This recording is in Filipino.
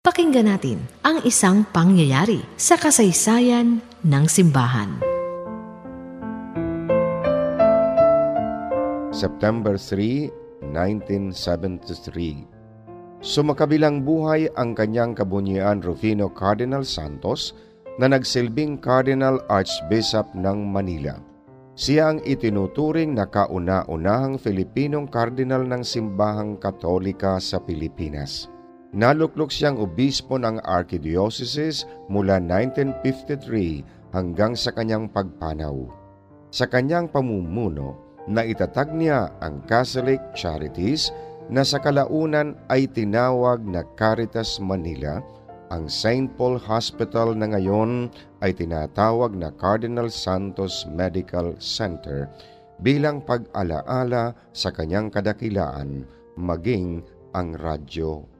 Pakinggan natin ang isang pangyayari sa kasaysayan ng simbahan. September 3, 1973 Sumakabilang buhay ang kanyang kabunyian Rufino Cardinal Santos na nagsilbing Cardinal Archbishop ng Manila. Siya ang itinuturing na kauna-unahang Filipinong Cardinal ng Simbahang Katolika sa Pilipinas. Naluklok siyang obispo ng Archdiocese mula 1953 hanggang sa kanyang pagpanaw. Sa kanyang pamumuno, naitatag niya ang Catholic Charities na sa kalaunan ay tinawag na Caritas Manila, ang St. Paul Hospital na ngayon ay tinatawag na Cardinal Santos Medical Center bilang pag-alaala sa kanyang kadakilaan maging ang Radyo